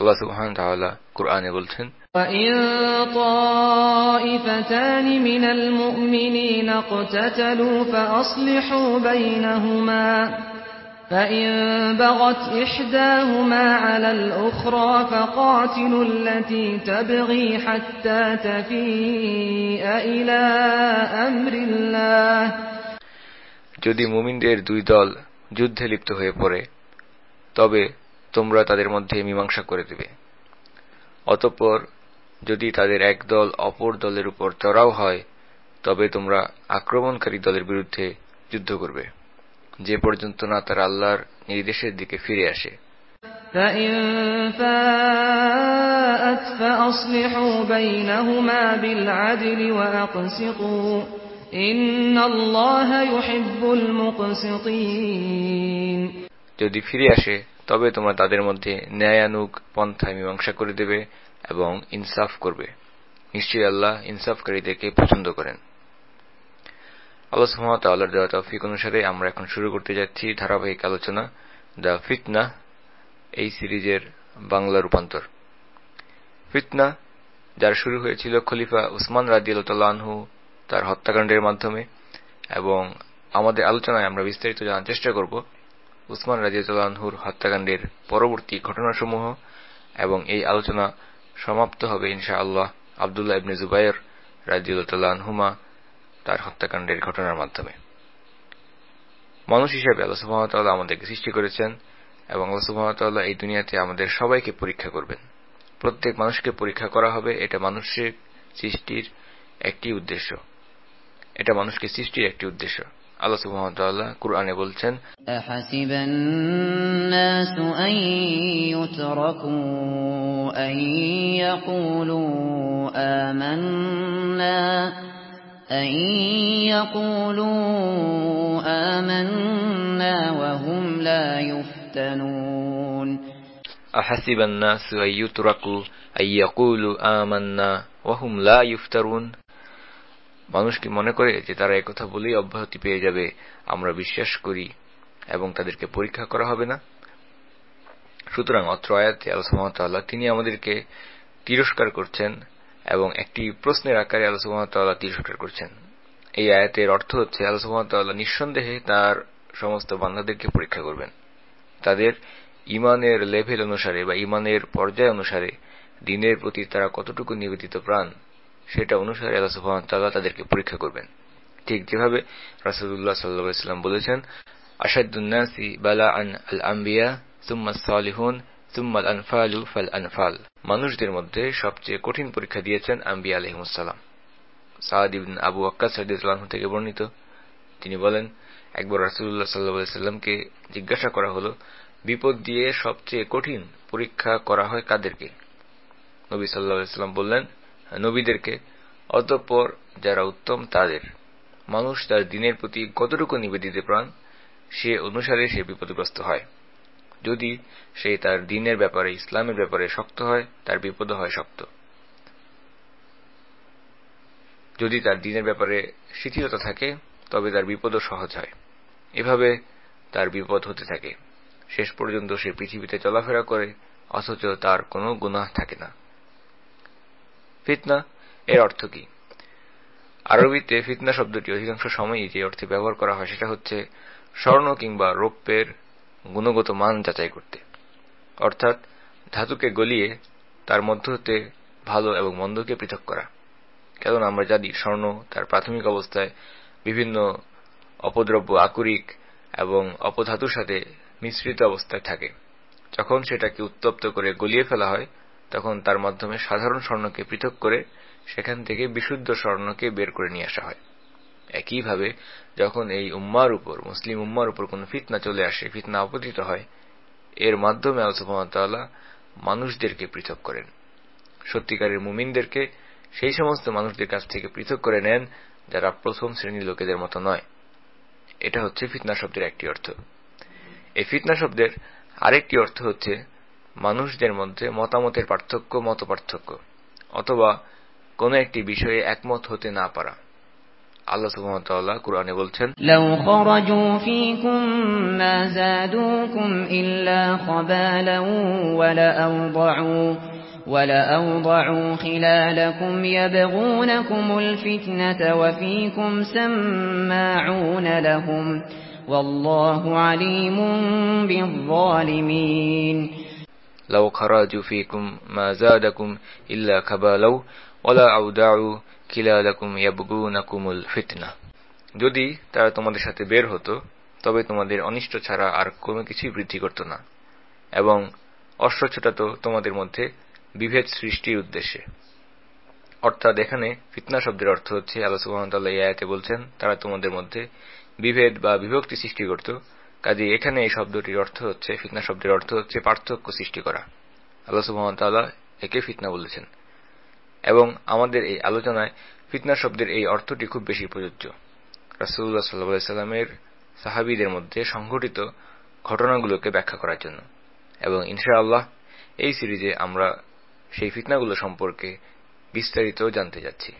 আল্লাহ সুবহান তাআলা কুরআনে বলছেন وَإِن طَائِفَتَانِ مِنَ الْمُؤْمِنِينَ اقْتَتَلُوا فَأَصْلِحُوا بَيْنَهُمَا فَإِن بَغَتْ إِحْدَاهُمَا عَلَى الْأُخْرَى فَقَاتِلُوا الَّتِي تَبْغِي حَتَّى تَفِيءَ إِلَى أَمْرِ اللَّهِ যদি মুমিনদের দুই দল যুদ্ধে লিপ্ত হয়ে পড়ে তবে তোমরা তাদের মধ্যে মীমাংসা করে দেবে। অতঃপর যদি তাদের এক দল অপর দলের উপর চড়াও হয় তবে তোমরা আক্রমণকারী দলের বিরুদ্ধে যুদ্ধ করবে। যে পর্যন্ত না তারা আল্লাহর নির্দেশের দিকে ফিরে আসে। যদি ফিরে আসে তবে তোমরা তাদের মধ্যে ন্যায়ানুগ পন্থায় মীমাংসা করে দেবে এবং ইনসাফ করবে। নিশ্চয়ই আল্লাহ ইনসাফকারীদেরকে পছন্দ করেন। আল্লাহ দেওয়া অনুসারে আমরা এখন শুরু করতে যাচ্ছি ধারাবাহিক আলোচনা দ্য ফিতনা, এই সিরিজের বাংলা রূপান্তর। ফিতনা, যার শুরু হয়েছিল খলিফা উসমান রাজিউল্লাহু তার হত্যাকাণ্ডের মাধ্যমে এবং আমাদের আলোচনায় আমরা বিস্তারিত জানার চেষ্টা করব। উসমান রাজিউল্লাহুর হত্যাকাণ্ডের পরবর্তী ঘটনাসমূহ এবং এই আলোচনা সমাপ্ত হবে ইনশা আল্লাহ আবদুল্লাহ ইবনে জুবাইর রাজিউল্লাহুমা তার হত্যাকাণ্ডের ঘটনার মাধ্যমে। মানুষ হিসেবে আল্লাহ সুহামতাল্লাহ আমাদেরকে সৃষ্টি করেছেন এবং আল্লাহ সুহামতাল্লাহ এই দুনিয়াতে আমাদের সবাইকে পরীক্ষা করবেন। প্রত্যেক মানুষকে পরীক্ষা করা হবে, এটা মানুষের সৃষ্টির একটি উদ্দেশ্য। এটা মানুষকে সৃষ্টির একটি উদ্দেশ্য। আল্লাহ সুবহানাহু কুরআনে বলছেন أحسب الناس أن يتركوا أن يقولوا آمنا أن يقولوا آمنا وهم لا يفتنون أحسب الناس أن يتركوا أن يقولوا آمنا وهم لا يفترون মানুষ কি মনে করে যে তারা একথা বলেই অব্যাহতি পেয়ে যাবে, আমরা বিশ্বাস করি এবং তাদেরকে পরীক্ষা করা হবে না। সুতরাং অত্র আয়াতে আল্লাহ তিনি আমাদেরকে তিরস্কার করছেন এবং একটি প্রশ্নের আকারে আল্লাহ তিরস্কার করছেন। এই আয়াতের অর্থ হচ্ছে আল্লাহ নিঃসন্দেহে তার সমস্ত বান্ধাদেরকে পরীক্ষা করবেন। তাদের ইমানের লেভেল অনুসারে বা ইমানের পর্যায় অনুসারে দিনের প্রতি তারা কতটুকু নিবেদিত প্রাণ সেটা অনুসারে আল্লাহ তাআলা তাদেরকে পরীক্ষা করবেন। ঠিক যেভাবে সাল্লাল্লাহু সাল্লাম বলেছেন বালাআন আল-আনবিয়া সুম্মা সালিহুন সুম্মা আল-আনফালু ফাল আনফাল মানুষদের মধ্যে সবচেয়ে কঠিন পরীক্ষা দিয়েছেন আম্বিয়া আবু ওয়াক্কাস রাদিয়াল্লাহু থেকে বর্ণিত। তিনি বলেন, একবার রাসূলুল্লাহ সাল্লাল্লাহু সাল্লামকে জিজ্ঞাসা করা হলো, বিপদ দিয়ে সবচেয়ে কঠিন পরীক্ষা করা হয় কাদেরকে? নবী সাল্লাম বললেন নবীদেরকে, অতঃপর যারা উত্তম তাদের। মানুষ তার দিনের প্রতি কতটুকু নিবেদিত প্রাণ, সে অনুসারে সে বিপদগ্রস্ত হয়। যদি সে তার দিনের ব্যাপারে, ইসলামের ব্যাপারে শক্ত হয়, তার বিপদ হয় শক্ত। যদি তার দিনের ব্যাপারে শিথিলতা থাকে, তবে তার বিপদও সহজ হয়। এভাবে তার বিপদ হতে থাকে। শেষ পর্যন্ত সে পৃথিবীতে চলাফেরা করে, অথচ তার কোনো গুনাহ থাকে না। ফিতনা, এর অর্থ কি? আরবিতে ফিতনা শব্দটি অধিকাংশ সময়ই যে অর্থে ব্যবহার করা হয় সেটা হচ্ছে স্বর্ণ কিংবা রৌপ্যের গুণগত মান যাচাই করতে। অর্থাৎ ধাতুকে গলিয়ে তার মধ্য হতে ভালো এবং মন্দকে পৃথক করা। কারণ আমরা জানি স্বর্ণ তার প্রাথমিক অবস্থায় বিভিন্ন অপদ্রব্য, আকরিক এবং অপধাতুর সাথে মিশ্রিত অবস্থায় থাকে। যখন সেটাকে উত্তপ্ত করে গলিয়ে ফেলা হয় তখন তার মাধ্যমে সাধারণ স্বর্ণকে পৃথক করে সেখান থেকে বিশুদ্ধ স্বর্ণকে বের করে নিয়ে আসা হয়। একইভাবে যখন এই উম্মার উপর, মুসলিম উম্মার উপর কোন ফিতনা চলে আসে, ফিতনা অপতিত হয়, এর মাধ্যমে আল্লাহ মানুষদেরকে পৃথক করেন। সত্যিকারের মুমিনদেরকে সেই সমস্ত মানুষদের কাছ থেকে পৃথক করে নেন যারা প্রথম শ্রেণির লোকেদের মতো নয়। এটা হচ্ছে ফিতনা শব্দের একটি অর্থ। এই ফিতনা শব্দের আরেকটি অর্থ হচ্ছে মানুষদের মধ্যে মতামতের পার্থক্য মত পার্থক্য অথবা কোনো একটি বিষয়ে একমত হতে না পারা আল্লাহ সুবহানাহু কুরআনে বলছেন লাউ খরাজু ফীকুম মা যাদুকুম ইল্লা খাবালান ওয়া লা আওদাউ ولأوضعوا خلالكم يبغونكم الفتنة وفيكم سماعون لهم والله عليم بالظالمين لو خرجوا فيكم ما زادكم إلا كبالوا ولا أودعوا خلالكم يبغونكم الفتنة যদি তারা তোমাদের সাথে বের হতো তবে তোমাদের অনিষ্ট ছাড়া আর কোনো কিছুই বৃদ্ধি করত না এবং অশ্ব ছোটাত তোমাদের মধ্যে বিভেদ সৃষ্টির উদ্দেশ্যে অর্থাৎ এখানে ফিতনা শব্দের অর্থ হচ্ছে আল্লাহ সুহামতাল্লাহ ইয়াতে বলছেন তারা তোমাদের মধ্যে বিভেদ বা বিভক্তি সৃষ্টি করত কাজে এখানে এই শব্দটির অর্থ হচ্ছে ফিতনা শব্দের অর্থ হচ্ছে পার্থক্য সৃষ্টি করা। আল্লাহ সুহামতাল্লাহ একে ফিতনা বলেছেন। এবং আমাদের এই আলোচনায় ফিতনা শব্দের এই অর্থটি খুব বেশি প্রযোজ্য। রাসুল্লাহ সাল্লাহ সাল্লামের সাহাবিদের মধ্যে সংঘটিত ঘটনাগুলোকে ব্যাখ্যা করার জন্য। এবং ইনশাআল্লাহ এই সিরিজে আমরা সেই ফিতনাগুলো সম্পর্কে বিস্তারিত জানতে যাচ্ছি।